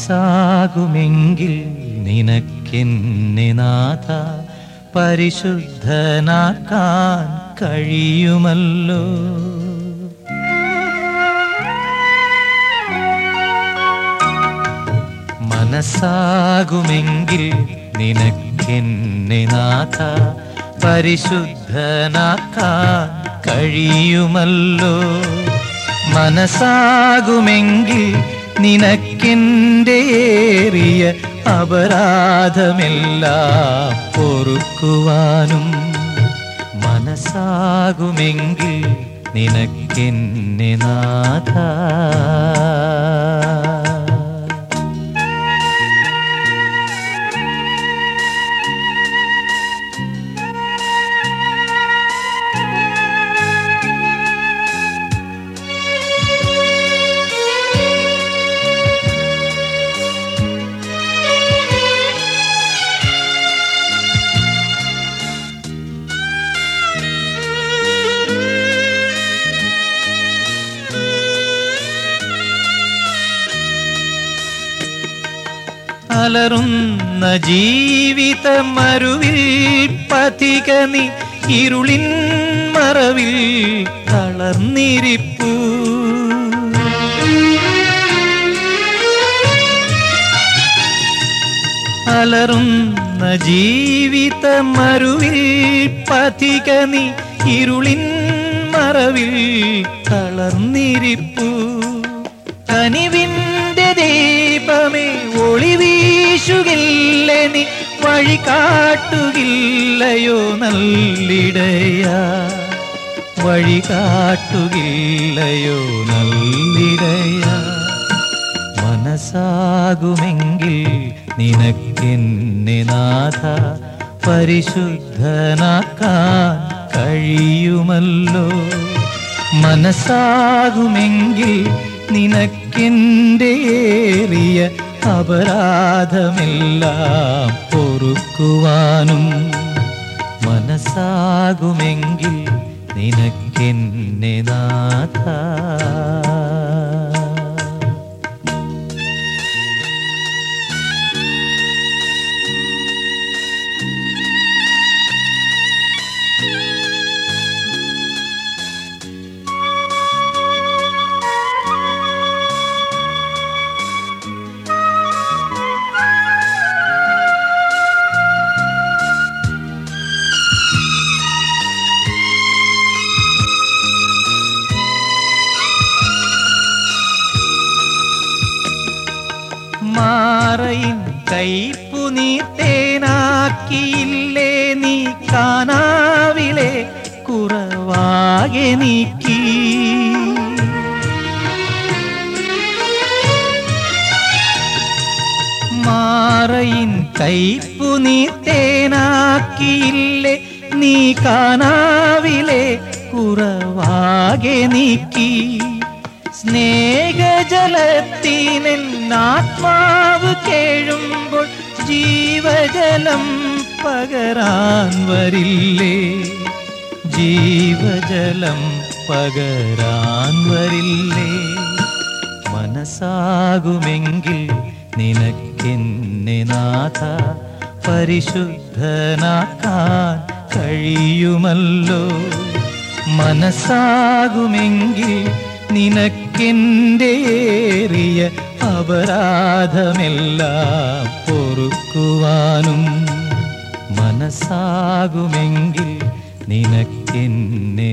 മനസ്സാകുമെങ്കിൽ നിനക്കെന്നെ നാഥ പരിശുദ്ധനാക്കാൻ കഴിയുമല്ലോ. മനസ്സാകുമെങ്കിൽ നിനക്കെന്നെ നാഥ പരിശുദ്ധനാക്കാൻ കഴിയുമല്ലോ. മനസ്സാകുമെങ്കിൽ നിനക്കെന്റെ ഏറിയ അപരാധമെല്ലാം പൊറുക്കുവാനും മനസ്സാകുമെങ്കിൽ നിനക്കെന്നെ നാഥ. അലറുന്ന ജീവിത മരുവിൽ പതിക നീ ഇരുളിൻ മറവിൽ തളർന്നിരിപ്പു. അലറുന്ന ജീവിത മരുവിൽ പതിക നീ ഇരുളിൻ മറവിൽ തളർന്നിരിപ്പു. കനിവിന്റെ ദീപമേ ഒളി വീശുകില്ല നീ വഴി കാട്ടുകില്ലയോ നല്ലിടയ? വഴി കാട്ടുകില്ലയോ നല്ലിടയ? മനസ്സാകുമെങ്കിൽ നിനക്കെന്നെ നാഥ പരിശുദ്ധനാക്കാൻ കഴിയുമല്ലോ. മനസ്സാകുമെങ്കിൽ നിനക്കെന്റെ ഏറിയ അപരാധമെല്ലാം പൊറുക്കുവാനും മനസ്സാകുമെങ്കിൽ നിനക്കെന്നെ നാഥ. മാറയിൻ കൈപ്പു നീ തേനാക്കിയില്ലേ നീ കാനാവിലെ കുറവാകെ നീക്കി. മാറയിൻ കൈപ്പു നീ തേനാക്കിയില്ലേ നീ കാനാവിലെ കുറവാകെ നീക്കി. സ്നേഹജലത്തിനാത്മാവ് കേഴുമ്പോൾ ജീവജലം പകരാൻ വരില്ലേ? ജീവജലം പകരാൻ വരില്ലേ? മനസ്സാകുമെങ്കിൽ നിനക്കെന്നെ നാഥ പരിശുദ്ധനാക്കാൻ കഴിയുമല്ലോ. മനസ്സാകുമെങ്കിൽ നിനക്കെന്റെ ഏറിയ അപരാധമെല്ലാം പൊറുക്കുവാനും മനസ്സാകുമെങ്കിൽ നിനക്കെന്നെ